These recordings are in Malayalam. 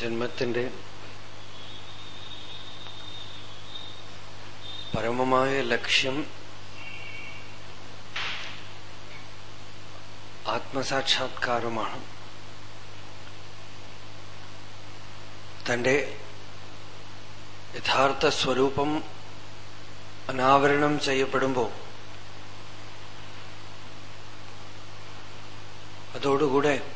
ജന്മത്തിന്റെ പരമമായ ലക്ഷ്യം ആത്മസാക്ഷാത്കാരമാണ്. തന്റെ യഥാർത്ഥ സ്വരൂപം അനാവരണം ചെയ്യപ്പെടുമ്പോൾ അതോടുകൂടെ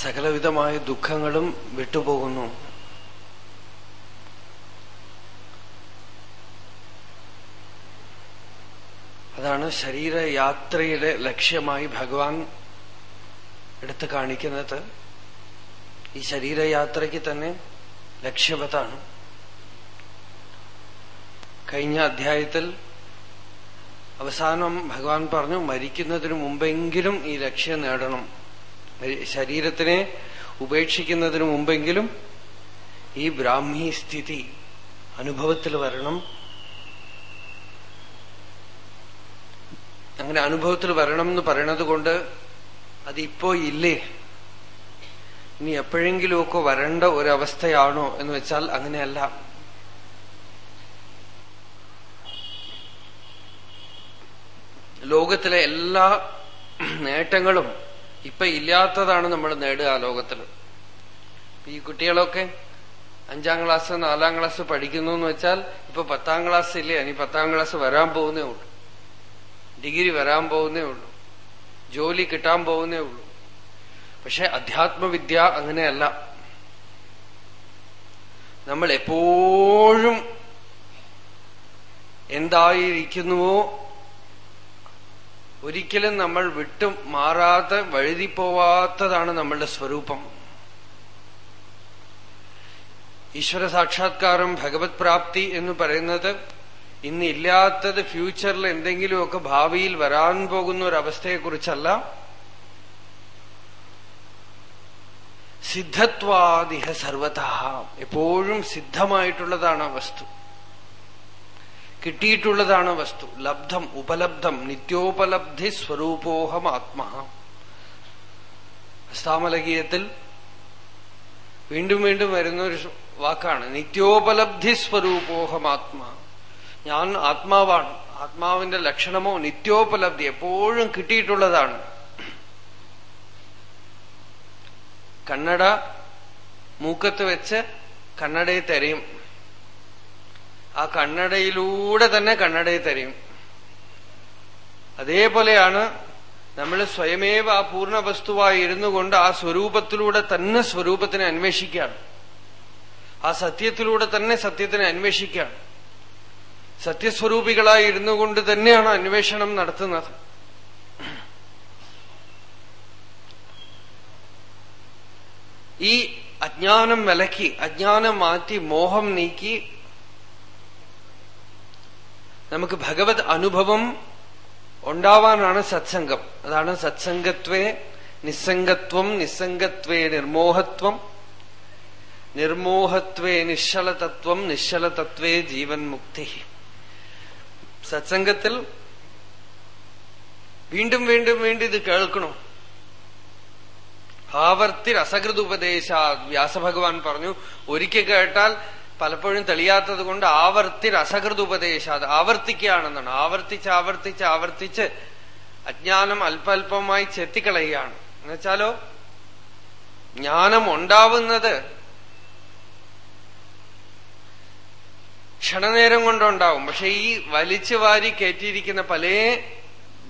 സകലവിധമായ ദുഃഖങ്ങളും വിട്ടുപോകുന്നു. അതാണ് ശരീരയാത്രയുടെ ലക്ഷ്യമായി ഭഗവാൻ എടുത്തു കാണിക്കുന്നത്. ഈ ശരീരയാത്രയ്ക്ക് തന്നെ ലക്ഷ്യവതാണ് കഴിഞ്ഞ അധ്യായത്തിൽ അവസാനം ഭഗവാൻ പറഞ്ഞു മരിക്കുന്നതിന് മുമ്പെങ്കിലും ഈ ലക്ഷ്യം നേടണം. ശരീരത്തിനെ ഉപേക്ഷിക്കുന്നതിന് മുമ്പെങ്കിലും ഈ ബ്രാഹ്മി സ്ഥിതി അനുഭവത്തിൽ വരണം. അങ്ങനെ അനുഭവത്തിൽ വരണം എന്ന് പറയണത് കൊണ്ട് അതിപ്പോ ഇല്ലേ? ഇനി എപ്പോഴെങ്കിലുമൊക്കെ വരേണ്ട ഒരവസ്ഥയാണോ എന്ന് വെച്ചാൽ അങ്ങനെയല്ല. ലോകത്തിലെ എല്ലാ നേട്ടങ്ങളും ഇപ്പൊ ഇല്ലാത്തതാണ് നമ്മൾ നേടുക ആ ലോകത്തിൽ. ഈ കുട്ടികളൊക്കെ അഞ്ചാം ക്ലാസ് നാലാം ക്ലാസ് പഠിക്കുന്നു എന്ന് വെച്ചാൽ ഇപ്പൊ പത്താം ക്ലാസ് ഇല്ലേ? ഇനി പത്താം ക്ലാസ് വരാൻ പോകുന്നേ ഉള്ളൂ. ഡിഗ്രി വരാൻ പോകുന്നേ ഉള്ളൂ. ജോലി കിട്ടാൻ പോകുന്നേ ഉള്ളൂ. പക്ഷെ അധ്യാത്മവിദ്യ അങ്ങനെയല്ല. നമ്മൾ എപ്പോഴും എന്തായിരിക്കുന്നുവോ ഒരിക്കലും നമ്മൾ വിട്ടു മാറാതെ വഴുതിപ്പോവാത്തതാണ് നമ്മളുടെ സ്വരൂപം. ഈശ്വര സാക്ഷാത്കാരം ഭഗവത് പ്രാപ്തി എന്ന് പറയുന്നത് ഇന്നില്ലാത്തത് ഫ്യൂച്ചറിൽ എന്തെങ്കിലുമൊക്കെ ഭാവിയിൽ വരാൻ പോകുന്ന ഒരവസ്ഥയെക്കുറിച്ചല്ല സിദ്ധത്വാദിഹ സർവത. എപ്പോഴും സിദ്ധമായിട്ടുള്ളതാണ് വസ്തു. കിട്ടിയിട്ടുള്ളതാണ് വസ്തു. ലബ്ധം ഉപലബ്ധം നിത്യോപലബ്ധി സ്വരൂപോഹം ആത്മ. അസ്താമലകീയത്തിൽ വീണ്ടും വീണ്ടും വരുന്ന ഒരു വാക്കാണ്. നിത്യോപലബ്ധി സ്വരൂപോഹം ആത്മ. ഞാൻ ആത്മാവാണ്. ആത്മാവിന്റെ ലക്ഷണമോ നിത്യോപലബ്ധി എപ്പോഴും കിട്ടിയിട്ടുള്ളതാണ്. കണ്ണട മൂക്കത്ത് വെച്ച് കണ്ണടയെ തെരയും. ആ കണ്ണടയിലൂടെ തന്നെ കണ്ണടയെ തരും അതേപോലെയാണ് നമ്മൾ സ്വയമേവ ആ പൂർണ വസ്തുവായി ഇരുന്നു കൊണ്ട് ആ സ്വരൂപത്തിലൂടെ തന്നെ സ്വരൂപത്തിനെ അന്വേഷിക്കുകയാണ്. ആ സത്യത്തിലൂടെ തന്നെ സത്യത്തിനെ അന്വേഷിക്കുകയാണ്. സത്യസ്വരൂപികളായി ഇരുന്നു കൊണ്ട് തന്നെയാണ് അന്വേഷണം നടത്തുന്നത്. ഈ അജ്ഞാനം വിലക്കി അജ്ഞാനം മാറ്റി മോഹം നീക്കി നമുക്ക് ഭഗവത് അനുഭവം ഉണ്ടാവാനാണ് സത്സംഗം. അതാണ് സത്സംഗത്വേ നിസ്സംഗത്വം നിസ്സംഗത്വേ നിർമോഹത്വം നിർമോഹത്വേ നിശ്ചലതത്വം നിശ്ചലതത്വേ ജീവൻ മുക്തി സത്സംഗത്തിൽ വീണ്ടും വീണ്ടും വീണ്ടും ഇത് കേൾക്കണം? ആവർത്തി രസകൃതുപദേശ വ്യാസഭഗവാൻ പറഞ്ഞു ഒരിക്കൽ കേട്ടാൽ പലപ്പോഴും തെളിയാത്തത് കൊണ്ട് ആവർത്തി രസകൃത ഉപദേശാത് ആവർത്തിക്കുകയാണെന്നാണ്. ആവർത്തിച്ച് ആവർത്തിച്ച് ആവർത്തിച്ച് അജ്ഞാനം അല്പല്പമായി ചെത്തിക്കളയുകയാണ്. എന്നുവെച്ചാലോ ജ്ഞാനം ഉണ്ടാവുന്നത് ക്ഷണനേരം കൊണ്ടുണ്ടാവും. പക്ഷെ ഈ വലിച്ചു വാരി കയറ്റിയിരിക്കുന്ന പല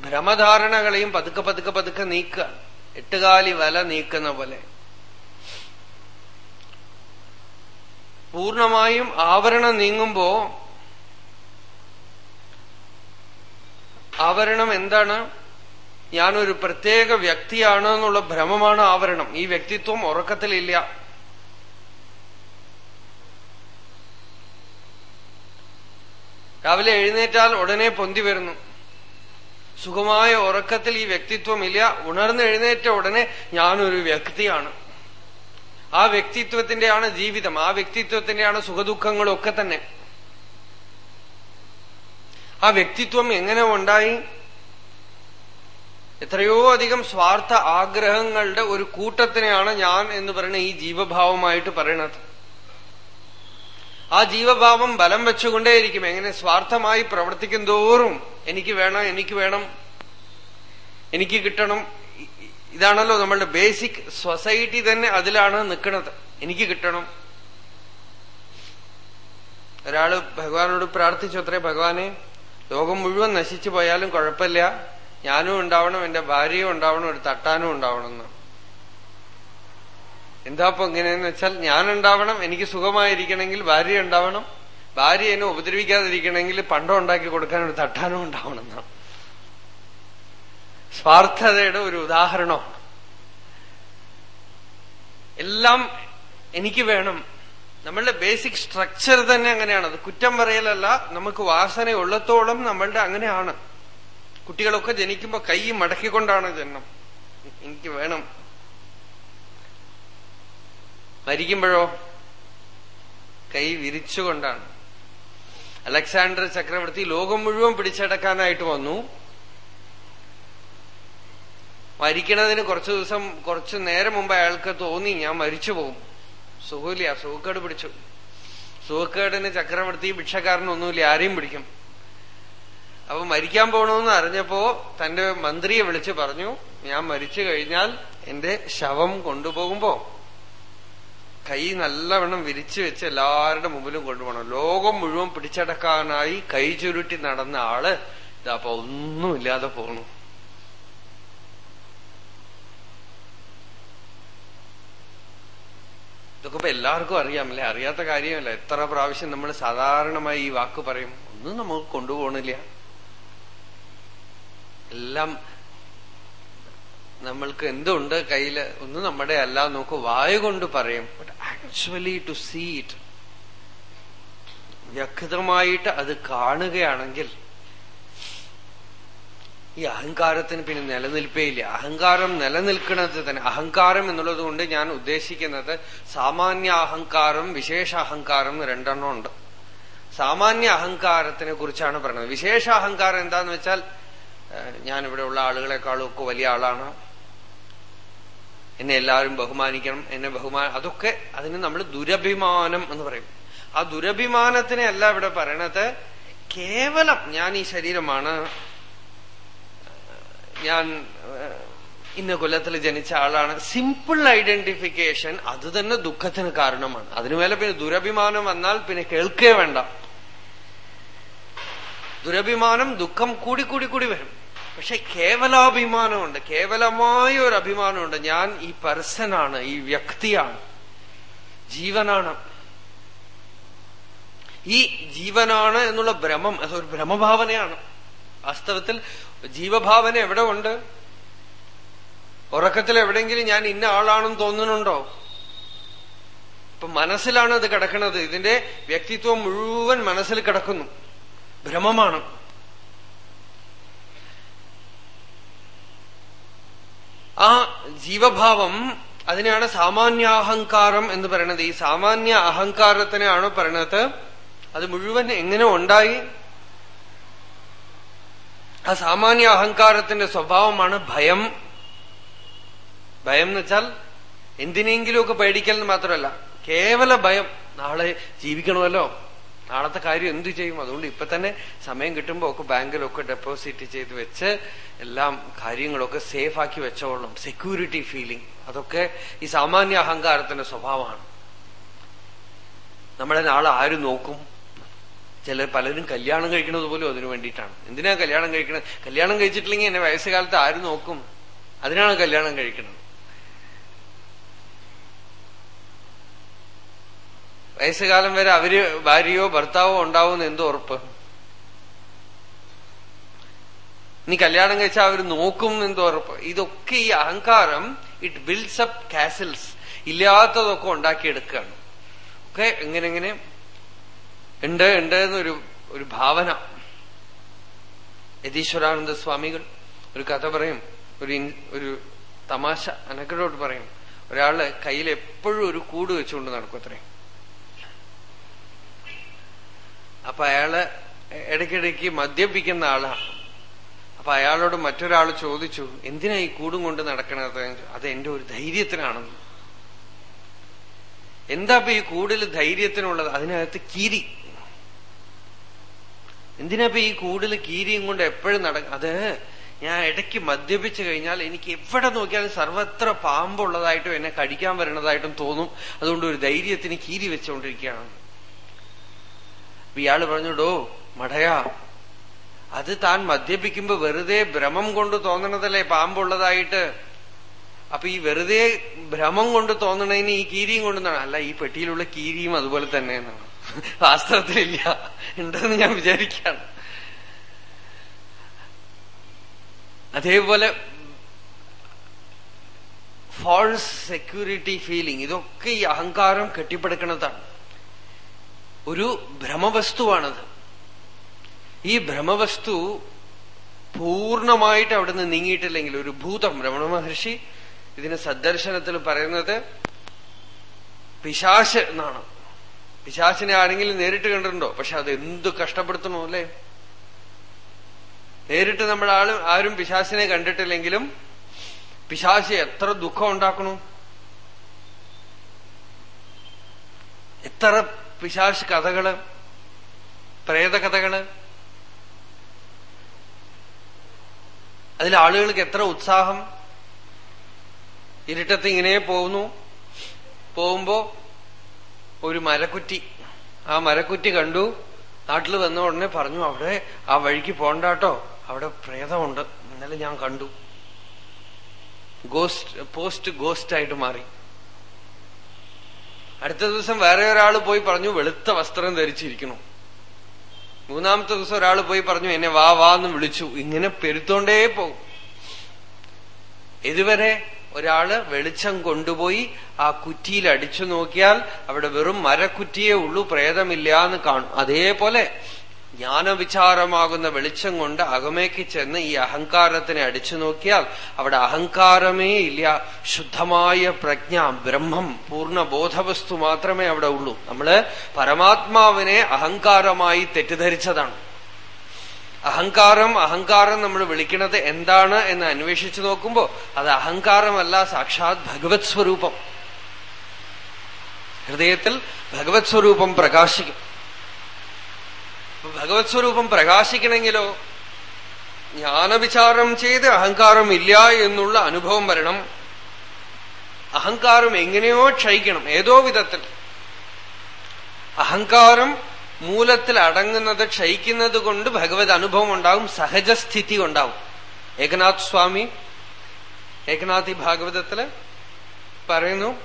ഭ്രമധാരണകളെയും പതുക്കെ പതുക്കെ പതുക്കെ നീക്കുക. എട്ടുകാലി വല നീക്കുന്ന പോലെ. പൂർണമായും ആവരണം നീങ്ങുമ്പോ ആവരണം എന്താണ്? ഞാനൊരു പ്രത്യേക വ്യക്തിയാണ് എന്നുള്ള ഭ്രമമാണ് ആവരണം. ഈ വ്യക്തിത്വം ഉറക്കത്തിലില്ല. രാവിലെ എഴുന്നേറ്റാൽ ഉടനെ പൊന്തി വരുന്നു. സുഖമായ ഉറക്കത്തിൽ ഈ വ്യക്തിത്വം ഇല്ല ഉണർന്ന് എഴുന്നേറ്റ ഉടനെ ഞാനൊരു വ്യക്തിയാണ്. ആ വ്യക്തിത്വത്തിന്റെയാണ് ജീവിതം ആ വ്യക്തിത്വത്തിന്റെയാണ് സുഖദുഃഖങ്ങളും ഒക്കെ തന്നെ. ആ വ്യക്തിത്വം എങ്ങനെ ഉണ്ടായി? എത്രയോ അധികം സ്വാർത്ഥ ആഗ്രഹങ്ങളുടെ ഒരു കൂട്ടത്തിനെയാണ് ഞാൻ എന്ന് പറയുന്ന ഈ ജീവഭാവമായിട്ട് പറയണത്. ആ ജീവഭാവം ബലം വെച്ചുകൊണ്ടേയിരിക്കും. എങ്ങനെ സ്വാർത്ഥമായി പ്രവർത്തിക്കും തോറും എനിക്ക് വേണം എനിക്ക് വേണം എനിക്ക് കിട്ടണം. ഇതാണല്ലോ നമ്മളുടെ ബേസിക് സൊസൈറ്റി തന്നെ അതിലാണ് നിൽക്കുന്നത്. എനിക്ക് കിട്ടണം. ഒരാൾ ഭഗവാനോട് പ്രാർത്ഥിച്ചത്രേ ഭഗവാനെ ലോകം മുഴുവൻ നശിച്ചു പോയാലും കുഴപ്പമില്ല. ഞാനും ഉണ്ടാവണം എന്റെ ഭാര്യയും ഉണ്ടാവണം ഒരു തട്ടാനും ഉണ്ടാവണം എന്നാണ് എന്താ ഇപ്പൊ ഇങ്ങനെയെന്ന് വെച്ചാൽ ഞാൻ ഉണ്ടാവണം എനിക്ക് സുഖമായിരിക്കണമെങ്കിൽ ഭാര്യ ഉണ്ടാവണം. ഭാര്യ എന്നെ ഉപദ്രവിക്കാതിരിക്കണമെങ്കിൽ പണ്ടം ഉണ്ടാക്കി കൊടുക്കാൻ ഒരു തട്ടാനും ഉണ്ടാവണം എന്നാണ്. സ്വാർത്ഥതയുടെ ഒരു ഉദാഹരണമാണ്. എല്ലാം എനിക്ക് വേണം. നമ്മളുടെ ബേസിക് സ്ട്രക്ചർ തന്നെ അങ്ങനെയാണ്. അത് കുറ്റം പറയലല്ല നമുക്ക് വാസന ഉള്ളത്തോളം നമ്മളുടെ അങ്ങനെയാണ്. കുട്ടികളൊക്കെ ജനിക്കുമ്പോ കൈ മടക്കിക്കൊണ്ടാണ് ജന്മം എനിക്ക് വേണം. മരിക്കുമ്പോഴോ? കൈ വിരിച്ചുകൊണ്ടാണ്. അലക്സാണ്ടർ ചക്രവർത്തി ലോകം മുഴുവൻ പിടിച്ചടക്കാനായിട്ട് വന്നു. മരിക്കണതിന് കുറച്ചു ദിവസം കുറച്ചു നേരം മുമ്പ് അയാൾക്ക് തോന്നി ഞാൻ മരിച്ചു പോകും. സുഖമില്ല സുഖക്കേട് പിടിച്ചു. സുഖക്കേടിന് ചക്രവർത്തി ഭിക്ഷക്കാരനൊന്നുമില്ല ആരെയും പിടിക്കും. അപ്പൊ മരിക്കാൻ പോകണമെന്ന് അറിഞ്ഞപ്പോ തന്റെ മന്ത്രിയെ വിളിച്ചു പറഞ്ഞു ഞാൻ മരിച്ചു കഴിഞ്ഞാൽ എന്റെ ശവം കൊണ്ടുപോകുമ്പോ കൈ നല്ലവണ്ണം വിരിച്ചു വെച്ച് എല്ലാവരുടെ മുമ്പിലും കൊണ്ടുപോകണം. ലോകം മുഴുവൻ പിടിച്ചടക്കാനായി കൈ ചുരുട്ടി നടന്ന ആൾ ഇതപ്പൊ ഒന്നുമില്ലാതെ പോകണു ഇതൊക്കെ ഇപ്പൊ എല്ലാവർക്കും അറിയാമല്ലേ? അറിയാത്ത കാര്യമല്ല? എത്ര പ്രാവശ്യം നമ്മൾ സാധാരണമായി ഈ വാക്ക് പറയും? ഒന്നും നമുക്ക് കൊണ്ടുപോകണില്ല. എല്ലാം നമ്മൾക്ക് എന്തുണ്ട് കയ്യിൽ? ഒന്നും നമ്മുടെ അല്ല നോക്ക് വായു കൊണ്ട് പറയും. But actually to see it വ്യക്തമായിട്ട് അത് കാണുകയാണെങ്കിൽ ഈ അഹങ്കാരത്തിന് പിന്നെ നിലനിൽപ്പേ ഇല്ല അഹങ്കാരം നിലനിൽക്കുന്നത് തന്നെ. അഹങ്കാരം എന്നുള്ളത് കൊണ്ട് ഞാൻ ഉദ്ദേശിക്കുന്നത് സാമാന്യ അഹങ്കാരം വിശേഷ അഹങ്കാരം രണ്ടെണ്ണം ഉണ്ട്. സാമാന്യ അഹങ്കാരത്തിനെ കുറിച്ചാണ് പറയുന്നത്. വിശേഷ അഹങ്കാരം എന്താന്ന് വെച്ചാൽ ഞാൻ ഇവിടെ ഉള്ള ആളുകളെക്കാളും ഒക്കെ വലിയ ആളാണ്. എന്നെ എല്ലാവരും ബഹുമാനിക്കണം. എന്നെ ബഹുമാ അതൊക്കെ അതിന് നമ്മൾ ദുരഭിമാനം എന്ന് പറയും. ആ ദുരഭിമാനത്തിനെ അല്ല ഇവിടെ പറയണത് കേവലം ഞാൻ ഈ ശരീരമാണ്. ഞാൻ ഇന്ന കൊല്ലത്തിൽ ജനിച്ച ആളാണ്. സിമ്പിൾ ഐഡന്റിഫിക്കേഷൻ അത് തന്നെ ദുഃഖത്തിന് കാരണമാണ്. അതിനുമേലെ പിന്നെ ദുരഭിമാനം വന്നാൽ പിന്നെ കേൾക്കേ വേണ്ട. ദുരഭിമാനം ദുഃഖം കൂടി കൂടി കൂടി വരും. പക്ഷെ കേവലാഭിമാനമുണ്ട്. കേവലമായ ഒരു അഭിമാനമുണ്ട്. ഞാൻ ഈ പേഴ്സനാണ് ഈ വ്യക്തിയാണ്. ജീവനാണ്. ഈ ജീവനാണ് എന്നുള്ള ഭ്രമം അതൊരു ഭ്രമഭാവനയാണ്. വാസ്തവത്തിൽ ജീവഭാവന എവിടെ ഉണ്ട്? ഉറക്കത്തിൽ എവിടെയെങ്കിലും ഞാൻ ഇന്ന ആളാണെന്ന് തോന്നുന്നുണ്ടോ? ഇപ്പൊ മനസ്സിലാണ് അത് കിടക്കുന്നത്. ഇതിന്റെ വ്യക്തിത്വം മുഴുവൻ മനസ്സിൽ കിടക്കുന്നു. ഭ്രമമാണ് ആ ജീവഭാവം അതിനെയാണ് സാമാന്യാഹങ്കാരം എന്ന് പറയുന്നത്. ഈ സാമാന്യ അഹങ്കാരത്തിനെയാണ് പറയണത് അത് മുഴുവൻ എങ്ങനെ ഉണ്ടായി? ആ സാമാന്യ അഹങ്കാരത്തിന്റെ സ്വഭാവമാണ് ഭയം. ഭയം എന്ന് വെച്ചാൽ എന്തിനെങ്കിലുമൊക്കെ പേടിക്കൽ മാത്രമല്ല കേവല ഭയം. നാളെ ജീവിക്കണമല്ലോ. നാളത്തെ കാര്യം എന്തു ചെയ്യും? അതുകൊണ്ട് ഇപ്പൊ തന്നെ സമയം കിട്ടുമ്പോ ഒക്കെ ബാങ്കിലൊക്കെ ഡെപ്പോസിറ്റ് ചെയ്ത് വെച്ച് എല്ലാം കാര്യങ്ങളൊക്കെ സേഫ് ആക്കി വെച്ചോളണം. സെക്യൂരിറ്റി ഫീലിംഗ് അതൊക്കെ ഈ സാമാന്യ അഹങ്കാരത്തിന്റെ സ്വഭാവമാണ്. നമ്മളെ നാളെ ആര് നോക്കും? ചിലർ പലരും കല്യാണം കഴിക്കുന്നത് പോലും അതിനു വേണ്ടിയിട്ടാണ്. എന്തിനാ കല്യാണം കഴിക്കണത്? കല്യാണം കഴിച്ചിട്ടില്ലെങ്കിൽ എന്നെ വയസ്സുകാലത്ത് ആര് നോക്കും? അതിനാണ് കല്യാണം കഴിക്കുന്നത്. വയസ്സുകാലം വരെ അവർ ഭാര്യയോ ഭർത്താവോ ഉണ്ടാവുമെന്ന് എന്തോ ഉറപ്പ്? നീ കല്യാണം കഴിച്ചാൽ അവർ നോക്കും എന്തോ ഉറപ്പ്? ഇതൊക്കെ ഈ അഹങ്കാരം ഇറ്റ് ബിൽഡ്സ് അപ്പ് കാസിൽസ് ഇല്ലാത്തതൊക്കെ ഉണ്ടാക്കിയെടുക്കുകയാണ്. ഒക്കെ എങ്ങനെ എങ്ങനെ ഉണ്ട് ഉണ്ട് എന്നൊരു ഒരു ഭാവന. യതീശ്വരാനന്ദ സ്വാമികൾ ഒരു കഥ പറയും ഒരു ഒരു തമാശ അനക്കടോട്ട് പറയും. ഒരാൾ കയ്യിൽ എപ്പോഴും ഒരു കൂട് വെച്ചുകൊണ്ട് നടക്കും അത്രയും അപ്പൊ അയാൾ ഇടയ്ക്കിടയ്ക്ക് മദ്യപിക്കുന്ന ആളാണ് അപ്പൊ അയാളോട് മറ്റൊരാൾ ചോദിച്ചു എന്തിനാ ഈ കൂടും കൊണ്ട് നടക്കണത് അത് എന്റെ ഒരു ധൈര്യത്തിനാണെന്ന്. എന്താ ഈ കൂടുതൽ ധൈര്യത്തിനുള്ളത്? അതിനകത്ത് കീരി. എന്തിനാ ഈ കൂടുതൽ കീരിയും കൊണ്ട് എപ്പോഴും നടക്ക അത് ഞാൻ ഇടയ്ക്ക് മദ്യപിച്ചു കഴിഞ്ഞാൽ എനിക്ക് എവിടെ നോക്കിയാലും സർവത്ര പാമ്പുള്ളതായിട്ടും എന്നെ കടിക്കാൻ വരണതായിട്ടും തോന്നും. അതുകൊണ്ട് ഒരു ധൈര്യത്തിന് കീരി വെച്ചുകൊണ്ടിരിക്കുകയാണ് ഇയാൾ പറഞ്ഞുടോ മടയാ. അത് താൻ മദ്യപിക്കുമ്പോ വെറുതെ ഭ്രമം കൊണ്ട് തോന്നണതല്ലേ പാമ്പുള്ളതായിട്ട്? അപ്പൊ ഈ വെറുതെ ഭ്രമം കൊണ്ട് തോന്നണതിന് ഈ കീരിയും കൊണ്ട് അല്ല ഈ പെട്ടിയിലുള്ള കീരിയും അതുപോലെ തന്നെ എന്നാണ് വാസ്തവത്തിലില്ല. ഉണ്ടെന്ന് ഞാൻ വിചാരിക്കുകയാണ്. അതേപോലെ ഫോൾസ് സെക്യൂരിറ്റി ഫീലിംഗ് ഇതൊക്കെ ഈ അഹങ്കാരം കെട്ടിപ്പടുക്കുന്നതാണ്. ഒരു ഭ്രമവസ്തുവാണത്. ഈ ഭ്രമവസ്തു പൂർണമായിട്ട് അവിടുന്ന് നീങ്ങിയിട്ടില്ലെങ്കിൽ ഒരു ഭൂതം രമണ മഹർഷി ഇതിന് സദ്ദർശനത്തിൽ പറയുന്നത് പിശാശ് എന്നാണ്. പിശാശിനെ ആരെങ്കിലും നേരിട്ട് കണ്ടിട്ടുണ്ടോ? പക്ഷെ അത് എന്ത് കഷ്ടപ്പെടുത്തണോ അല്ലേ? നേരിട്ട് നമ്മൾ ആളും ആരും പിശാസിനെ കണ്ടിട്ടില്ലെങ്കിലും പിശാശി എത്ര ദുഃഖം ഉണ്ടാക്കണു? എത്ര പിശാശ് കഥകൾ പ്രേതകഥകൾ അതിൽ ആളുകൾക്ക് എത്ര ഉത്സാഹം. ഇരുട്ടത്ത് ഇങ്ങനെ പോകുന്നു. പോകുമ്പോ ഒരു മരക്കുറ്റി. ആ മരക്കുറ്റി കണ്ടു. നാട്ടിൽ വന്ന ഉടനെ പറഞ്ഞു അവിടെ ആ വഴിക്ക് പോണ്ടാട്ടോ. അവിടെ പ്രേതമുണ്ട്. ഇന്നലെ ഞാൻ കണ്ടു. ഗോസ്റ്റ് പോസ്റ്റ് ഗോസ്റ്റ് ആയിട്ട് മാറി. അടുത്ത ദിവസം വേറെ ഒരാൾ പോയി പറഞ്ഞു വെളുത്ത വസ്ത്രം ധരിച്ചിരിക്കുന്നു. മൂന്നാമത്തെ ദിവസം ഒരാൾ പോയി പറഞ്ഞു എന്നെ വാ വാ എന്ന് വിളിച്ചു. ഇങ്ങനെ പെരുത്തോണ്ടേ പോകും. ഇതുവരെ ഒരാൾ വെളിച്ചം കൊണ്ടുപോയി ആ കുറ്റിയിൽ അടിച്ചു നോക്കിയാൽ അവിടെ വെറും മരക്കുറ്റിയേ ഉള്ളൂ പ്രേതമില്ല എന്ന് കാണും. അതേപോലെ ജ്ഞാനവിചാരമാകുന്ന വെളിച്ചം കൊണ്ട് അകമേക്ക് ചെന്ന് ഈ അഹങ്കാരത്തിനെ അടിച്ചു നോക്കിയാൽ അവിടെ അഹങ്കാരമേ ഇല്ല. ശുദ്ധമായ പ്രജ്ഞ ബ്രഹ്മം പൂർണ ബോധവസ്തു മാത്രമേ അവിടെ ഉള്ളൂ. നമ്മൾ പരമാത്മാവിനെ അഹങ്കാരമായി തെറ്റിദ്ധരിച്ചതാണ്. അഹങ്കാരം അഹങ്കാരം നമ്മൾ വിളിക്കുന്നത് എന്താണ് എന്ന് അന്വേഷിച്ചു നോക്കുമ്പോ അത് അഹങ്കാരമല്ല സാക്ഷാത് ഭഗവത് സ്വരൂപം. ഹൃദയത്തിൽ ഭഗവത് സ്വരൂപം പ്രകാശിക്കും. ഭഗവത് സ്വരൂപം പ്രകാശിക്കണമെങ്കിലോ ജ്ഞാനവിചാരം ചെയ്ത് അഹങ്കാരം ഇല്ല എന്നുള്ള അനുഭവം വരണം. അഹങ്കാരം എങ്ങനെയോ ക്ഷയിക്കണം ഏതോ വിധത്തിൽ. അഹങ്കാരം മൂലത്തിൽ അടങ്ങുന്നത് ക്ഷയിക്കുന്നത് കൊണ്ട് ഭഗവത് അനുഭവം ഉണ്ടാവും സഹജസ്ഥിതി ഉണ്ടാവും. ഏകനാഥ് സ്വാമി ഏകനാഥി ഭാഗവതത്തിൽ പറയുന്നു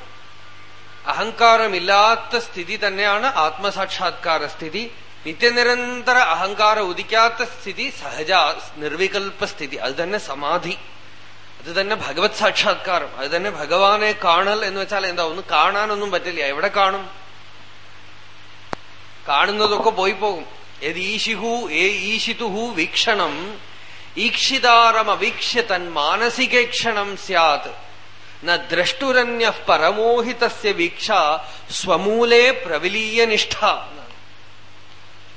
അഹങ്കാരമില്ലാത്ത സ്ഥിതി തന്നെയാണ് ആത്മസാക്ഷാത്കാര സ്ഥിതി. നിത്യനിരന്തര അഹങ്കാരം ഉദിക്കാത്ത സ്ഥിതി സഹജ നിർവികൽപ്പ സ്ഥിതി. അത് തന്നെ സമാധി. അത് തന്നെ ഭഗവത് സാക്ഷാത്കാരം. അത് തന്നെ ഭഗവാനെ കാണൽ എന്ന് വെച്ചാൽ എന്താ? ഒന്ന് കാണാനൊന്നും പറ്റില്ല. എവിടെ കാണും? കാണുന്നതൊക്കെ പോയി പോകും ഏത് ഈശിഹു ഏ ഈശിതുഹു വീക്ഷണം. ഈക്ഷിതാരമവീക്ഷ്യ തൻ മാനസികേക്ഷണം സ്യാത്. ന ദ്രഷ്ടുരന്യ പരമോഹിതസ്യ വീക്ഷ സ്വമൂലേ പ്രവിലീയ നിഷ്ഠ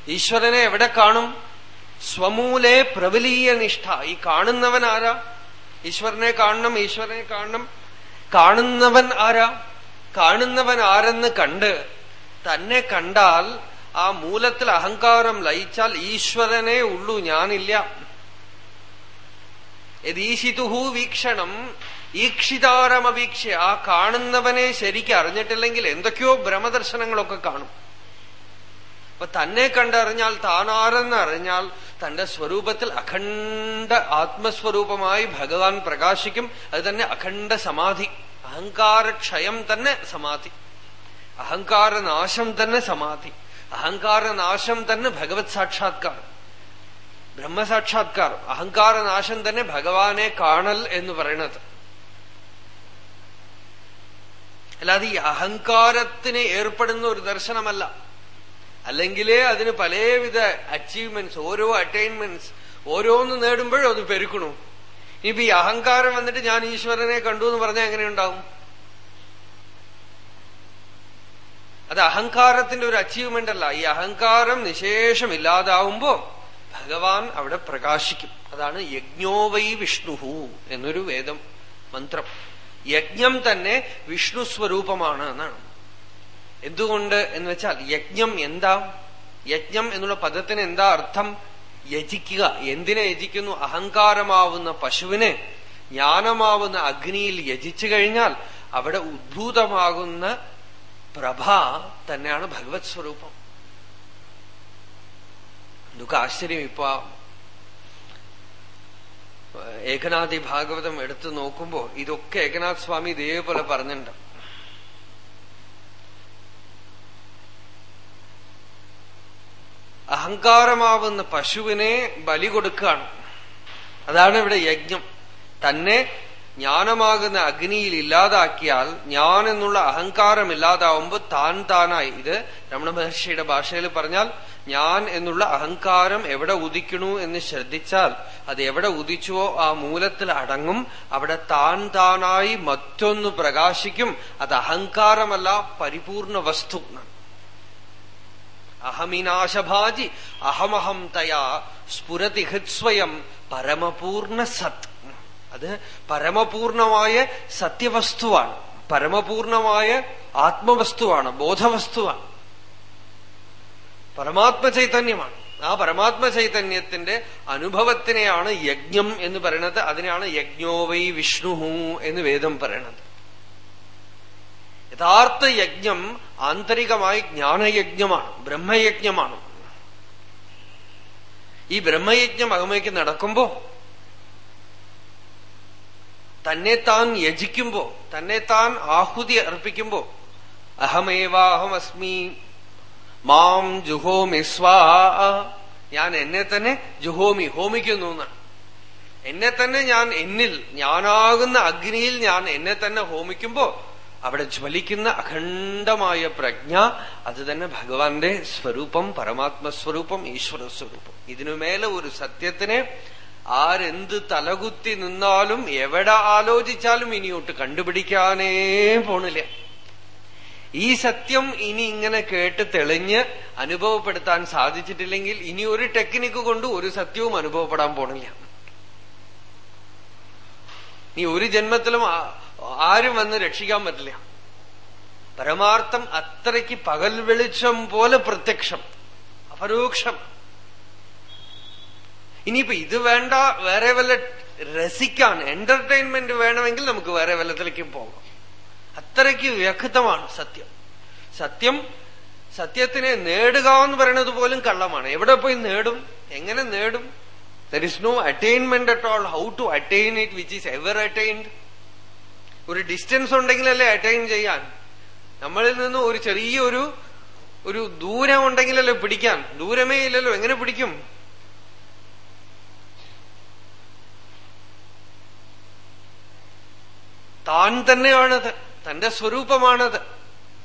ഈശ്വരനെ എവിടെ കാണും? സ്വമൂലേ പ്രവിലീയ നിഷ്ഠ ഈ കാണുന്നവൻ ആരാ? ഈശ്വരനെ കാണണം ഈശ്വരനെ കാണണം. കാണുന്നവൻ ആരാ? കാണുന്നവൻ ആരെന്ന് കണ്ട് തന്നെ കണ്ടാൽ ആ മൂലത്തിൽ അഹങ്കാരം ലയിച്ചാൽ ഈശ്വരനെ ഉള്ളൂ ഞാനില്ല. യദീശിതുഹു വീക്ഷണം ഈക്ഷിതാരമവീക്ഷ ആ കാണുന്നവനെ ശരിക്കും അറിഞ്ഞിട്ടില്ലെങ്കിൽ എന്തൊക്കെയോ ഭ്രമദർശനങ്ങളൊക്കെ കാണും. അപ്പൊ തന്നെ കണ്ടറിഞ്ഞാൽ താനാരെന്ന് അറിഞ്ഞാൽ തന്റെ സ്വരൂപത്തിൽ അഖണ്ഡ ആത്മസ്വരൂപമായി ഭഗവാൻ പ്രകാശിക്കും അത് തന്നെ അഖണ്ഡ സമാധി. അഹങ്കാരക്ഷയം തന്നെ സമാധി. അഹങ്കാരനാശം തന്നെ സമാധി. അഹങ്കാരനാശം തന്നെ ഭഗവത് സാക്ഷാത്കാരം. ബ്രഹ്മസാക്ഷാത്കാരം. അഹങ്കാരനാശം തന്നെ ഭഗവാനെ കാണൽ എന്ന് പറയണത് അല്ലാതെ ഈ അഹങ്കാരത്തിന് ഏർപ്പെടുന്ന ഒരു ദർശനമല്ല. അല്ലെങ്കിലേ അതിന് പലവിധ അച്ചീവ്മെന്റ്സ് ഓരോ അറ്റൈൻമെന്റ്സ് ഓരോന്ന് നേടുമ്പോഴും അത് പെരുക്കണു. ഇനിയിപ്പോ ഈ അഹങ്കാരം വന്നിട്ട് ഞാൻ ഈശ്വരനെ കണ്ടു എന്ന് പറഞ്ഞാൽ എങ്ങനെയുണ്ടാവും അത് അഹങ്കാരത്തിന്റെ ഒരു അച്ചീവ്മെന്റ് അല്ല. ഈ അഹങ്കാരം നിശേഷം ഇല്ലാതാവുമ്പോ ഭഗവാൻ അവിടെ പ്രകാശിക്കും. അതാണ് യജ്ഞോവൈ വിഷ്ണുഹു എന്നൊരു വേദം മന്ത്രം. യജ്ഞം തന്നെ വിഷ്ണു സ്വരൂപമാണ് എന്നാണ്. എന്തുകൊണ്ട് എന്ന് വെച്ചാൽ യജ്ഞം എന്താ? യജ്ഞം എന്നുള്ള പദത്തിന് എന്താ അർത്ഥം? യജിക്കുക. എന്തിനെ യജിക്കുന്നു? അഹങ്കാരമാവുന്ന പശുവിനെ. ജ്ഞാനമാവുന്ന അഗ്നിയിൽ യജിച്ചു കഴിഞ്ഞാൽ അവിടെ ഉദ്ഭൂതമാകുന്ന പ്രഭ തന്നെയാണ് ഭഗവത് സ്വരൂപം. ഇതൊക്കെ ആശ്ചര്യം ഇപ്പൊ. ഏകനാഥി ഭാഗവതം എടുത്തു നോക്കുമ്പോ ഇതൊക്കെ ഏകനാഥ് സ്വാമി ഇതേപോലെ പറഞ്ഞിട്ടുണ്ട്. അഹങ്കാരമാവുന്ന പശുവിനെ ബലി കൊടുക്കുകയാണ്. അതാണ് ഇവിടെ യജ്ഞം. തന്നെ ജ്ഞാനമാകുന്ന അഗ്നിയിൽ ഇല്ലാതാക്കിയാൽ ഞാൻ എന്നുള്ള അഹങ്കാരം ഇല്ലാതാവുമ്പോൾ താൻ താനായി. ഇത് രമണ മഹർഷിയുടെ ഭാഷയിൽ പറഞ്ഞാൽ ഞാൻ എന്നുള്ള അഹങ്കാരം എവിടെ ഉദിക്കണു എന്ന് ശ്രദ്ധിച്ചാൽ അത് എവിടെ ഉദിച്ചുവോ ആ മൂലത്തിൽ അടങ്ങും. അവിടെ താൻ താനായി മറ്റൊന്ന് പ്രകാശിക്കും. അത് അഹങ്കാരമല്ല പരിപൂർണ വസ്തു. അഹമിനാശഭാജി. അഹമഹം തയാ സ്ഫുരതി ഹൃത്സ്വയം പരമപൂർണ സത്. അത് പരമപൂർണമായ സത്യവസ്തുവാണ്. പരമപൂർണമായ ആത്മവസ്തുവാണ് ബോധവസ്തുവാണ്. പരമാത്മ ചൈതന്യമാണ് ആ പരമാത്മ ചൈതന്യത്തിന്റെ അനുഭവത്തിനെയാണ് യജ്ഞം എന്ന് പറയുന്നത്. അതിനെയാണ് യജ്ഞോവൈ വിഷ്ണു എന്ന് വേദം പറയണത് യഥാർത്ഥ യജ്ഞം ആന്തരികമായി ജ്ഞാനയജ്ഞമാണ് ബ്രഹ്മയജ്ഞമാണ്. ഈ ബ്രഹ്മയജ്ഞം അകമയ്ക്ക് നടക്കുമ്പോ തന്നെ താൻ യജിക്കുമ്പോ തന്നെ താൻ ആഹുതി അർപ്പിക്കുമ്പോ അഹമേവാഹമസ്മി മാം ജുഹോമി സ്വാ ഞാൻ എന്നെ തന്നെ ജുഹോമി ഹോമിക്കുന്നു എന്നാണ്. എന്നെ തന്നെ ഞാൻ എന്നിൽ ഞാനാകുന്ന അഗ്നിയിൽ ഞാൻ എന്നെ തന്നെ ഹോമിക്കുമ്പോ അവിടെ ജ്വലിക്കുന്ന അഖണ്ഡമായ പ്രജ്ഞ അത് തന്നെ ഭഗവാന്റെ സ്വരൂപം പരമാത്മസ്വരൂപം ഈശ്വര സ്വരൂപം ഇതിനുമേലെ ഒരു സത്യത്തിനെ ആരെന്ത് തലകുത്തി നിന്നാലും എവിടെ ആലോചിച്ചാലും ഇനിയോട്ട് കണ്ടുപിടിക്കാനേ പോണില്ല. ഈ സത്യം ഇനി ഇങ്ങനെ കേട്ട് തെളിഞ്ഞ് അനുഭവപ്പെടുത്താൻ സാധിച്ചിട്ടില്ലെങ്കിൽ ഇനി ഒരു ടെക്നിക്ക് കൊണ്ട് ഒരു സത്യവും അനുഭവപ്പെടാൻ പോണില്ല. നീ ഒരു ജന്മത്തിലും ആരും വന്ന് രക്ഷിക്കാൻ പറ്റില്ല. പരമാർത്ഥം അത്രയ്ക്ക് പകൽ വെളിച്ചം പോലെ പ്രത്യക്ഷം അപരോക്ഷം. ഇനിയിപ്പോ ഇത് വേണ്ട വേറെ വല്ല രസിക്കാൻ എന്റർടൈൻമെന്റ് വേണമെങ്കിൽ നമുക്ക് വേറെ വല്ലത്തിലേക്കും പോകാം. അത്രയ്ക്ക് വ്യക്തമാണ് സത്യം. സത്യം സത്യത്തിനെ നേടുക എന്ന് പറയുന്നത് പോലും കള്ളമാണ്. എവിടെ പോയി നേടും? എങ്ങനെ നേടും? There is no attainment at all how to attain it which is ever attained ഒരു ഡിസ്റ്റൻസ് ഉണ്ടെങ്കിലല്ലേ അറ്റൈൻ ചെയ്യാൻ. നമ്മളിൽ നിന്ന് ഒരു ചെറിയൊരു ഒരു ദൂരം ഉണ്ടെങ്കിലല്ലേ പിടിക്കാൻ. ദൂരമേ ഇല്ലല്ലോ. എങ്ങനെ പിടിക്കും? താൻ തന്നെയാണത്. തന്റെ സ്വരൂപമാണത്.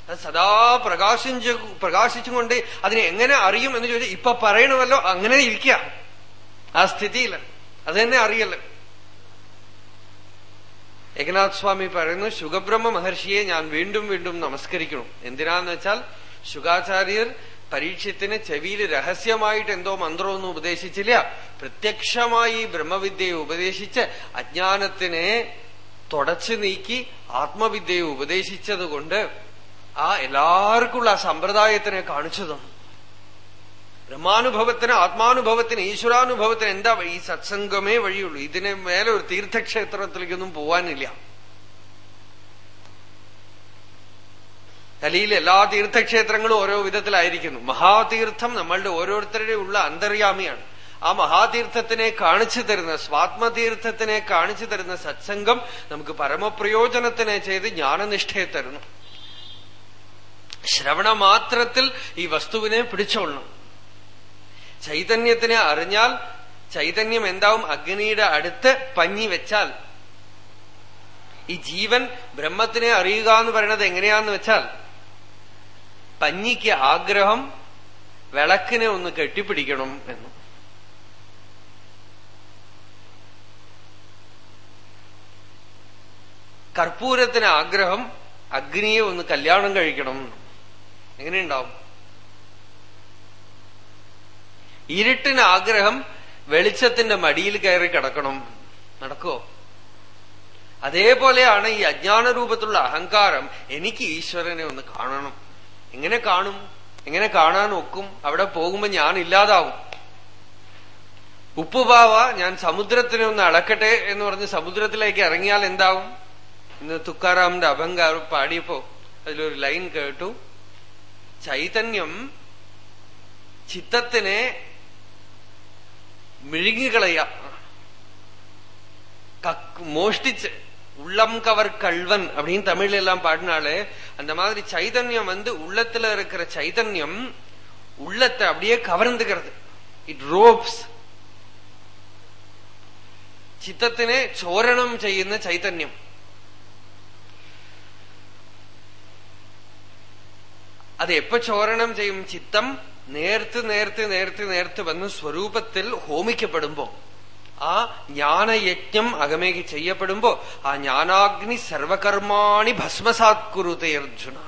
അത് സദാ പ്രകാശിച്ചു പ്രകാശിച്ചുകൊണ്ട് അതിനെ എങ്ങനെ അറിയും എന്ന് ചോദിച്ചാൽ ഇപ്പൊ പറയണമല്ലോ അങ്ങനെ ഇരിക്കുക ആ സ്ഥിതിയിൽ അത് തന്നെ അറിയല്ലോ ഏകനാഥ് സ്വാമി പറയുന്നു ശുഗബ്രഹ്മ മഹർഷിയെ ഞാൻ വീണ്ടും വീണ്ടും നമസ്കരിക്കണം എന്തിനാന്ന് വെച്ചാൽ ശുഗാചാര്യർ പരീക്ഷത്തിന് ചെവിയിൽ രഹസ്യമായിട്ട് എന്തോ മന്ത്രമൊന്നും ഉപദേശിച്ചില്ല. പ്രത്യക്ഷമായി ബ്രഹ്മവിദ്യയെ ഉപദേശിച്ച് അജ്ഞാനത്തിനെ തുടച്ചു നീക്കി ആത്മവിദ്യയെ ഉപദേശിച്ചതുകൊണ്ട് ആ എല്ലാവർക്കുള്ള ആ സമ്പ്രദായത്തിനെ കാണിച്ചു തന്നു ബ്രഹ്മാനുഭവത്തിന് ആത്മാനുഭവത്തിന് ഈശ്വരാനുഭവത്തിന് എന്താ ഈ സത്സംഗമേ വഴിയുള്ളൂ. ഇതിന് മേലെ ഒരു തീർത്ഥക്ഷേത്രത്തിലേക്കൊന്നും പോവാനില്ല. കലിയിൽ എല്ലാ തീർത്ഥക്ഷേത്രങ്ങളും ഓരോ വിധത്തിലായിരിക്കുന്നു. മഹാതീർത്ഥം നമ്മളുടെ ഓരോരുത്തരുടെ ഉള്ള അന്തര്യാമിയാണ്. ആ മഹാതീർത്ഥത്തിനെ കാണിച്ചു തരുന്ന സ്വാത്മതീർത്ഥത്തിനെ കാണിച്ചു തരുന്ന സത്സംഗം നമുക്ക് പരമപ്രയോജനത്തിനെ ചെയ്ത് ജ്ഞാനനിഷ്ഠയെ തരുന്നു. ശ്രവണ മാത്രത്തിൽ ഈ വസ്തുവിനെ പിടിച്ചോളണം. ചൈതന്യത്തിനെ അറിഞ്ഞാൽ ചൈതന്യം എന്താവും? അഗ്നിയുടെ അടുത്ത് പഞ്ഞി വെച്ചാൽ. ഈ ജീവൻ ബ്രഹ്മത്തിനെ അറിയുക എന്ന് പറയുന്നത് എങ്ങനെയാന്ന് വെച്ചാൽ പഞ്ഞിക്ക് ആഗ്രഹം വിളക്കിനെ ഒന്ന് കെട്ടിപ്പിടിക്കണം എന്ന്. കർപ്പൂരത്തിന് ആഗ്രഹം അഗ്നിയെ ഒന്ന് കല്യാണം കഴിക്കണം. എങ്ങനെയുണ്ടാവും? ഇരുട്ടിന് ആഗ്രഹം വെളിച്ചത്തിന്റെ മടിയിൽ കയറി കിടക്കണം. നടക്കുവോ? അതേപോലെയാണ് ഈ അജ്ഞാന രൂപത്തിലുള്ള അഹങ്കാരം. എനിക്ക് ഈശ്വരനെ ഒന്ന് കാണണം. എങ്ങനെ കാണും? എങ്ങനെ കാണാൻ ഒക്കും? അവിടെ പോകുമ്പോ ഞാൻ ഇല്ലാതാവും. ഉപ്പുപാവ ഞാൻ സമുദ്രത്തിനെ ഒന്ന് അളക്കട്ടെ എന്ന് പറഞ്ഞ് സമുദ്രത്തിലേക്ക് ഇറങ്ങിയാൽ എന്താവും? ഇന്ന് തുക്കാറാമിന്റെ അഭങ്കാർ പാടിയപ്പോ അതിലൊരു ലൈൻ കേട്ടു ചൈതന്യം ചിത്തത്തിനെ മിഴുങ്ങിക്കളയ മോഷ്ടിച്ച് உள்ளம் கவர் கல்வன் அப்படின்னு தமிழ்ல எல்லாம் பாடினாலே அந்த மாதிரி சைதன்யம் வந்து உள்ளத்துல இருக்கிற சைதன்யம் உள்ளத்தை அப்படியே கவர்ந்துகிறது ഇറ്റ് റോബ്സ് ചിത്തത്തിനെ ചോരണം ചെയ്യുന്ന ചൈതന്യം അത് എപ്പോ ചോരണം ചെയ്യും ചിത്തം നേർത്ത് നേർത്ത് നേർത്ത് നേർത്ത് വന്ന് സ്വരൂപത്തിൽ ഹോമിക്കപ്പെടുമ്പോ ആ ജ്ഞാനയജ്ഞം അകമേക്ക് ചെയ്യപ്പെടുമ്പോ ആ ജ്ഞാനാഗ്നി സർവകർമാണി ഭസ്മസാത്കുരുത്തെ അർജുന.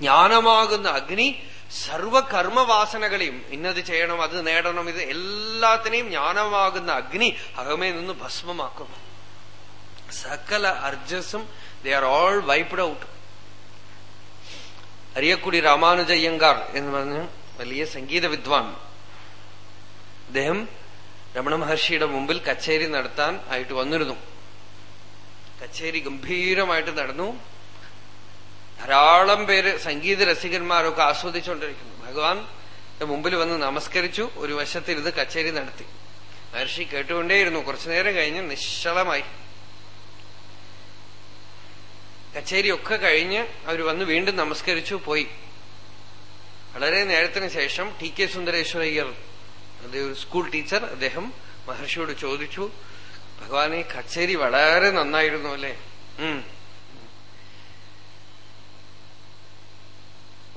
ജ്ഞാനമാകുന്ന അഗ്നി സർവകർമ്മവാസനകളെയും ഇന്നത് ചെയ്യണം അത് നേടണം ഇത് എല്ലാത്തിനെയും ജ്ഞാനമാകുന്ന അഗ്നി അകമേ നിന്ന് ഭസ്മമാക്കുന്നു. സകല അർജസും they are all wiped out Ariyakudi Ramanuja Iyengar എന്ന് പറഞ്ഞ് വലിയ സംഗീത വിദ്വാൻ. അദ്ദേഹം രമണ മഹർഷിയുടെ മുമ്പിൽ കച്ചേരി നടത്താൻ ആയിട്ട് വന്നിരുന്നു. കച്ചേരി ഗംഭീരമായിട്ട് നടന്നു. ധാരാളം പേര് സംഗീത രസികന്മാരൊക്കെ ആസ്വദിച്ചുകൊണ്ടിരിക്കുന്നു. ഭഗവാൻ മുമ്പിൽ വന്ന് നമസ്കരിച്ചു. ഒരു വശത്തിരുന്ന് കച്ചേരി നടത്തി. മഹർഷി കേട്ടുകൊണ്ടേയിരുന്നു. കുറച്ചു നേരം കഴിഞ്ഞ് നിശ്ചലമായി. കച്ചേരിയൊക്കെ കഴിഞ്ഞ് അവർ വന്ന് വീണ്ടും നമസ്കരിച്ചു പോയി. വളരെ നേരത്തിന് ശേഷം ടി കെ സുന്ദരേശ്വരയ്യർ ഒരു സ്കൂൾ ടീച്ചർ അദ്ദേഹം മഹർഷിയോട് ചോദിച്ചു ഭഗവാനെ കച്ചേരി വളരെ നന്നായിരുന്നു അല്ലേ?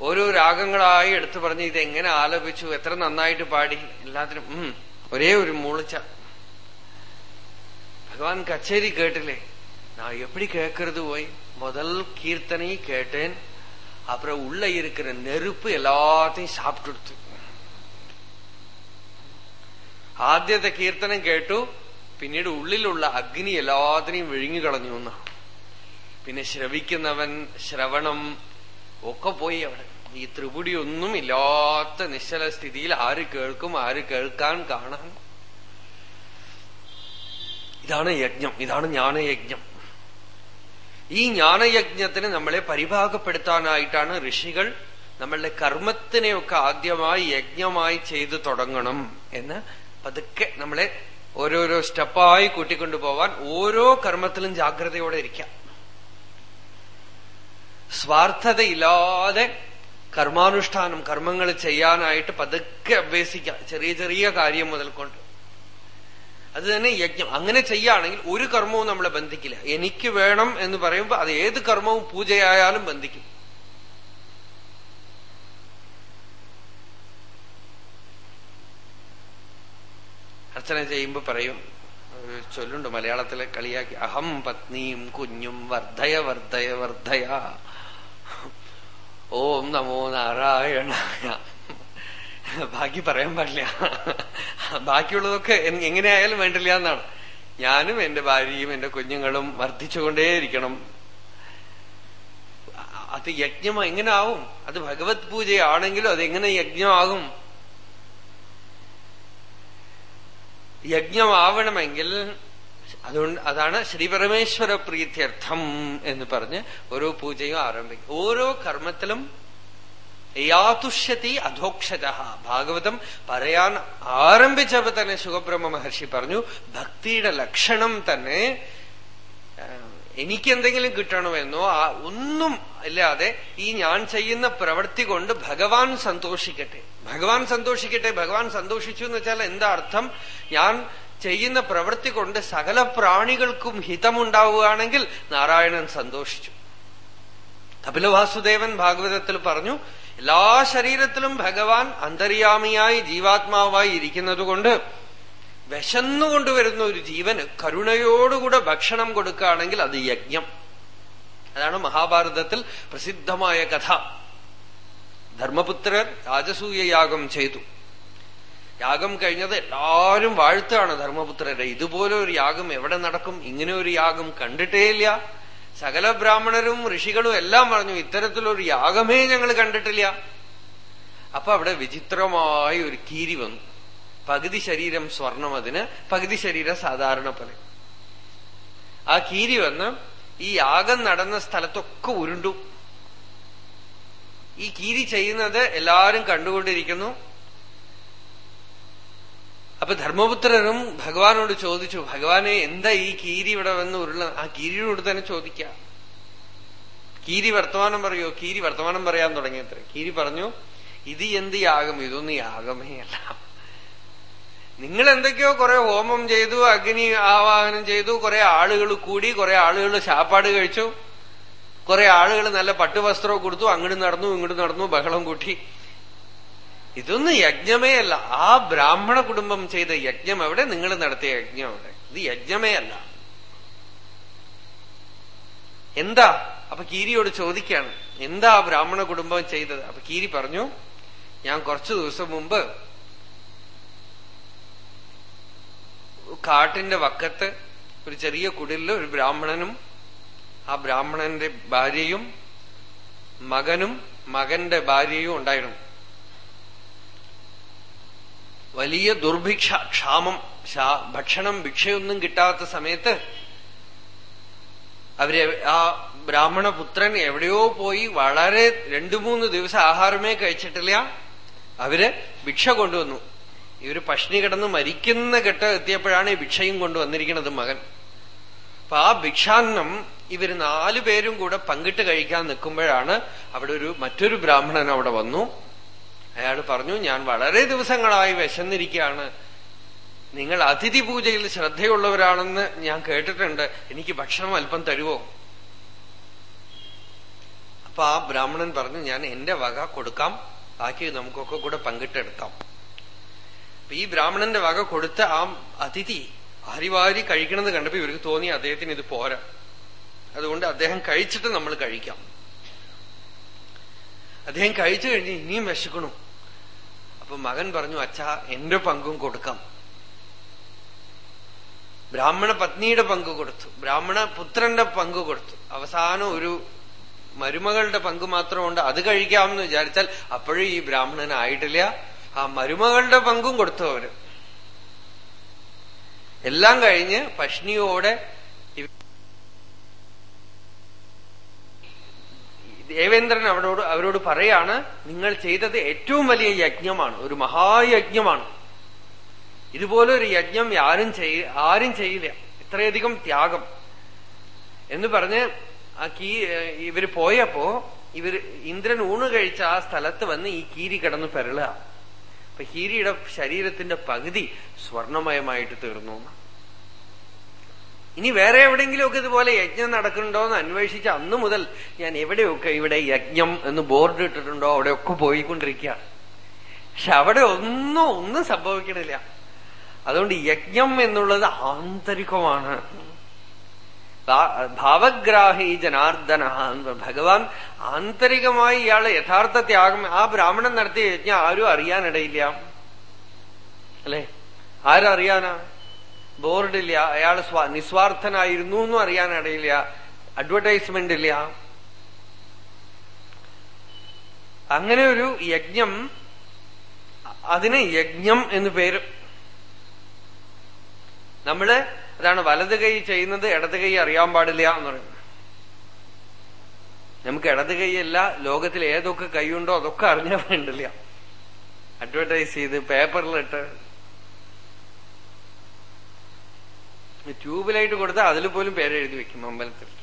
ഓരോ രാഗങ്ങളായി എടുത്തു പറഞ്ഞ് ഇതെങ്ങനെ ആലപിച്ചു എത്ര നന്നായിട്ട് പാടി എല്ലാത്തിനും ഒരേ ഒരു മൂളിച്ച. ഭഗവാൻ കച്ചേരി കേട്ടില്ലേ? നാ എപ്പടി കേക്കരുത് പോയി? முதல் கீர்த்தனை கேட்டேன் அப்புறம் உள்ள இருக்கிற நெருப்பு எல்லாத்தையும் சாப்பிட்டுடுத்து ആദ്യത്തെ കീർത്തനം കേട്ടു പിന്നീട് ഉള്ളിലുള്ള അഗ്നി എല്ലാത്തിനെയും വിഴുങ്ങിക്കളഞ്ഞു എന്നാ പിന്നെ ശ്രവിക്കുന്നവൻ ശ്രവണം ഒക്കെ പോയി അവിടെ ഈ ത്രിപുടി ഒന്നും ഇല്ലാത്ത നിശ്ചല സ്ഥിതിയിൽ ആര് കേൾക്കും ആര് കേൾക്കാൻ കാണാൻ ഇതാണ് യജ്ഞം ഇതാണ് ജ്ഞാനയജ്ഞം ഈ ജ്ഞാനയജ്ഞത്തിന് നമ്മളെ പരിഭാഗപ്പെടുത്താനായിട്ടാണ് ഋഷികൾ നമ്മളുടെ കർമ്മത്തിനെയൊക്കെ ആദ്യമായി യജ്ഞമായി ചെയ്തു തുടങ്ങണം എന്ന് പതുക്കെ നമ്മളെ ഓരോരോ സ്റ്റെപ്പായി കൂട്ടിക്കൊണ്ടുപോവാൻ ഓരോ കർമ്മത്തിലും ജാഗ്രതയോടെ ഇരിക്കാം. സ്വാർത്ഥതയില്ലാതെ കർമാനുഷ്ഠാനം കർമ്മങ്ങൾ ചെയ്യാനായിട്ട് പതുക്കെ അഭ്യസിക്കാം. ചെറിയ ചെറിയ കാര്യം മുതൽ കൊണ്ട് അത് തന്നെ യജ്ഞം. അങ്ങനെ ചെയ്യുകയാണെങ്കിൽ ഒരു കർമ്മവും നമ്മളെ ബന്ധിക്കില്ല. എനിക്ക് വേണം എന്ന് പറയുമ്പോൾ അത് ഏത് കർമ്മവും പൂജയായാലും ബന്ധിക്കും. അർച്ചന ചെയ്യുമ്പോൾ പറയും ചൊല്ലുണ്ട് മലയാളത്തിലെ കളിയാക്കി അഹം പത്നിയും കുഞ്ഞും വർദ്ധയ വർദ്ധയ വർദ്ധയ ഓം നമോ നാരായണായ ബാക്കി പറയാൻ പാടില്ല. ബാക്കിയുള്ളതൊക്കെ എങ്ങനെയായാലും വേണ്ടില്ല എന്നാണ്. ഞാനും എന്റെ ഭാര്യയും എന്റെ കുഞ്ഞുങ്ങളും വർദ്ധിച്ചുകൊണ്ടേയിരിക്കണം. അത് യജ്ഞം എങ്ങനെ ആവും അത് ഭഗവത് പൂജയാണെങ്കിലും അതെങ്ങനെ യജ്ഞമാകും? യജ്ഞമാവണമെങ്കിൽ അതുകൊണ്ട് അതാണ് ശ്രീപരമേശ്വര പ്രീത്യർത്ഥം എന്ന് പറഞ്ഞ് ഓരോ പൂജയും ആരംഭിക്കും. ഓരോ കർമ്മത്തിലും യാതുഷ്യത്തി അധോക്ഷത. ഭാഗവതം പറയാൻ ആരംഭിച്ചപ്പോ തന്നെ സുഖബ്രഹ്മ മഹർഷി പറഞ്ഞു ഭക്തിയുടെ ലക്ഷണം തന്നെ എനിക്കെന്തെങ്കിലും കിട്ടണമെന്നോ ആ ഒന്നും ഇല്ലാതെ ഈ ഞാൻ ചെയ്യുന്ന പ്രവൃത്തി കൊണ്ട് ഭഗവാൻ സന്തോഷിക്കട്ടെ. ഭഗവാൻ സന്തോഷിക്കട്ടെ ഭഗവാൻ സന്തോഷിച്ചു എന്ന് വെച്ചാൽ എന്താ അർത്ഥം? ഞാൻ ചെയ്യുന്ന പ്രവൃത്തി കൊണ്ട് സകല പ്രാണികൾക്കും ഹിതമുണ്ടാവുകയാണെങ്കിൽ നാരായണൻ സന്തോഷിച്ചു. കപിലവാസുദേവൻ ഭാഗവതത്തിൽ പറഞ്ഞു എല്ലാ ശരീരത്തിലും ഭഗവാൻ അന്തര്യാമിയായി ജീവാത്മാവായി ഇരിക്കുന്നതുകൊണ്ട് വിശന്നുകൊണ്ടുവരുന്ന ഒരു ജീവന് കരുണയോടുകൂടെ ഭക്ഷണം കൊടുക്കുകയാണെങ്കിൽ അത് യജ്ഞം. അതാണ് മഹാഭാരതത്തിൽ പ്രസിദ്ധമായ കഥ. ധർമ്മപുത്രർ രാജസൂയ യാഗം ചെയ്തു. യാഗം കഴിഞ്ഞത് എല്ലാവരും വാഴ്ത്താണ് ധർമ്മപുത്രരെ. ഇതുപോലെ ഒരു യാഗം എവിടെ നടക്കും? ഇങ്ങനെ ഒരു യാഗം കണ്ടിട്ടേയില്ല സകല ബ്രാഹ്മണരും ഋഷികളും എല്ലാം പറഞ്ഞു ഇത്തരത്തിലൊരു യാഗമേ ഞങ്ങൾ കണ്ടിട്ടില്ല. അപ്പൊ അവിടെ വിചിത്രമായ ഒരു കീരി വന്നു. പകുതി ശരീരം സ്വർണം അതിന് പകുതി ശരീരം സാധാരണ പോലെ. ആ കീരി വന്ന് ഈ യാഗം നടന്ന സ്ഥലത്തൊക്കെ ഉരുണ്ടു. ഈ കീരി ചെയ്യുന്നത് എല്ലാരും കണ്ടുകൊണ്ടിരിക്കുന്നു. അപ്പൊ ധർമ്മപുത്രനും ഭഗവാനോട് ചോദിച്ചു ഭഗവാനെ എന്താ ഈ കീരി ഇവിടെ വന്ന് ഉരുള ആ കീരിയോട് തന്നെ ചോദിക്ക. കീരി വർത്തമാനം പറയോ? കീരി വർത്തമാനം പറയാൻ തുടങ്ങിയത്ര. കീരി പറഞ്ഞു ഇത് എന്ത് യാഗം? ഇതൊന്നും യാഗമേ അല്ല. നിങ്ങൾ എന്തൊക്കെയോ കുറെ ഹോമം ചെയ്തു അഗ്നി ആവാഹനം ചെയ്തു കുറെ ആളുകൾ കൂടി കുറെ ആളുകൾ ശാപ്പാട് കഴിച്ചു കുറെ ആളുകൾ നല്ല പട്ടുവസ്ത്രവും കൊടുത്തു അങ്ങോട്ട് നടന്നു ഇങ്ങോട്ട് നടന്നു ബഹളം കൂട്ടി. ഇതൊന്നും യജ്ഞമേ അല്ല. ആ ബ്രാഹ്മണ കുടുംബം ചെയ്ത യജ്ഞം അവിടെ നിങ്ങൾ നടത്തിയ യജ്ഞം എവിടെ ഇത് യജ്ഞമേ അല്ല. എന്താ? അപ്പൊ കീരിയോട് ചോദിക്കാണ് എന്താ ആ ബ്രാഹ്മണ കുടുംബം ചെയ്തത്? അപ്പൊ കീരി പറഞ്ഞു ഞാൻ കുറച്ചു ദിവസം മുമ്പ് കാട്ടിന്റെ വക്കത്ത് ഒരു ചെറിയ കുടിലിൽ ഒരു ബ്രാഹ്മണനും ആ ബ്രാഹ്മണന്റെ ഭാര്യയും മകനും മകന്റെ ഭാര്യയും ഉണ്ടായിരുന്നു. വലിയ ദുർഭിക്ഷ ക്ഷാമം ഭക്ഷണം ഭിക്ഷയൊന്നും കിട്ടാത്ത സമയത്ത് അവർ ആ ബ്രാഹ്മണ പുത്രൻ എവിടെയോ പോയി വളരെ രണ്ടു മൂന്ന് ദിവസം ആഹാരമേ കഴിച്ചിട്ടില്ല. അവർ ഭിക്ഷ കൊണ്ടുവന്നു. ഇവർ പഷ്ണി കിടന്ന് മരിക്കുന്ന ഘട്ടം എത്തിയപ്പോഴാണ് ഈ ഭിക്ഷയും കൊണ്ടുവന്നിരിക്കുന്നത് മകൻ. അപ്പൊ ആ ഭിക്ഷാന്നം ഇവർ നാലു പേരും കൂടെ പങ്കിട്ട് കഴിക്കാൻ നിൽക്കുമ്പോഴാണ് അവിടെ ഒരു മറ്റൊരു ബ്രാഹ്മണൻ അവിടെ വന്നു. അയാൾ പറഞ്ഞു ഞാൻ വളരെ ദിവസങ്ങളായി വിശന്നിരിക്കുകയാണ്. നിങ്ങൾ അതിഥി പൂജയിൽ ശ്രദ്ധയുള്ളവരാണെന്ന് ഞാൻ കേട്ടിട്ടുണ്ട്. എനിക്ക് ഭക്ഷണം അല്പം തരുവോ? അപ്പൊ ആ ബ്രാഹ്മണൻ പറഞ്ഞു ഞാൻ എന്റെ വക കൊടുക്കാം. ബാക്കി നമുക്കൊക്കെ കൂടെ പങ്കിട്ടെടുക്കാം. ഈ ബ്രാഹ്മണന്റെ വക കൊടുത്ത ആ അതിഥി വാരി വാരി കഴിക്കണമെന്ന് കണ്ടപ്പോ ഇവർക്ക് തോന്നി അദ്ദേഹത്തിന് ഇത് പോരാ. അതുകൊണ്ട് അദ്ദേഹം കഴിച്ചിട്ട് നമ്മൾ കഴിക്കാം. അദ്ദേഹം കഴിച്ചു കഴിഞ്ഞ് ഇനിയും വിശക്കണു. അപ്പൊ മകൻ പറഞ്ഞു അച്ഛ എന്റെ പങ്കും കൊടുക്കാം. ബ്രാഹ്മണ പത്നിയുടെ പങ്ക് കൊടുത്തു. ബ്രാഹ്മണ പുത്രന്റെ പങ്ക് കൊടുത്തു. അവസാനം ഒരു മരുമകളുടെ പങ്ക് മാത്രമുണ്ട്. അത് കഴിക്കാമെന്ന് വിചാരിച്ചാൽ അപ്പോഴും ഈ ബ്രാഹ്മണനായിട്ടില്ല ആ മരുമകളുടെ പങ്കും കൊടുത്തു അവർ. എല്ലാം കഴിഞ്ഞ് പഷ്ണിയോടെ ദേവേന്ദ്രൻ അവരോട് അവരോട് പറയാണ് നിങ്ങൾ ചെയ്തത് ഏറ്റവും വലിയ യജ്ഞമാണ്. ഒരു മഹായജ്ഞമാണ്. ഇതുപോലെ ഒരു യജ്ഞം ആരും ചെയ്യ ആരും ചെയ്യില്ല. ഇത്രയധികം ത്യാഗം. എന്ന് പറഞ്ഞ് ആ കീ ഇവർ പോയപ്പോ ഇവർ ഇന്ദ്രൻ ഊണ് കഴിച്ച ആ സ്ഥലത്ത് വന്ന് ഈ കീരി കിടന്ന് പെരളുക. അപ്പൊ കീരിയുടെ ശരീരത്തിന്റെ പകുതി സ്വർണമയമായിട്ട് തീർന്നു. ഇനി വേറെ എവിടെയെങ്കിലുമൊക്കെ ഇതുപോലെ യജ്ഞം നടക്കുന്നുണ്ടോ എന്ന് അന്വേഷിച്ച് അന്നു മുതൽ ഞാൻ എവിടെയൊക്കെ ഇവിടെ യജ്ഞം എന്ന് ബോർഡ് ഇട്ടിട്ടുണ്ടോ അവിടെയൊക്കെ പോയിക്കൊണ്ടിരിക്കുക. പക്ഷെ അവിടെ ഒന്നും ഒന്നും സംഭവിക്കണില്ല. അതുകൊണ്ട് യജ്ഞം എന്നുള്ളത് ആന്തരികമാണ്. ഭാവഗ്രാഹി ജനാർദ്ദന ഭഗവാൻ ആന്തരികമായി ഇയാളെ യഥാർത്ഥ ത്യാഗം ആ ബ്രാഹ്മണൻ നടത്തിയ യജ്ഞം ആരും അറിയാനിടയില്ല. അല്ലെ? ആരറിയാനാ? ബോർഡില്ല അയാൾ നിസ്വാർത്ഥനായിരുന്നു എന്നും അറിയാനിടയില്ല. അഡ്വർടൈസ്മെന്റ് ഇല്ല. അങ്ങനെ ഒരു യജ്ഞം അതിന് യജ്ഞം എന്ന് പേര്. നമ്മൾ അതാണ് വലത് കൈ ചെയ്യുന്നത് ഇടത് കൈ അറിയാൻ പാടില്ല എന്ന് പറയുന്നത്. നമുക്ക് ഇടത് കൈയല്ല ലോകത്തിൽ ഏതൊക്കെ കൈയുണ്ടോ അതൊക്കെ അറിഞ്ഞാൽ വേണ്ടില്ല. അഡ്വർടൈസ് ചെയ്ത് പേപ്പറിലിട്ട് ട്യൂബ് ലൈറ്റ് കൊടുത്താൽ അതിൽ പോലും പേരെഴുതി വെക്കും അമ്പലത്തിൽ.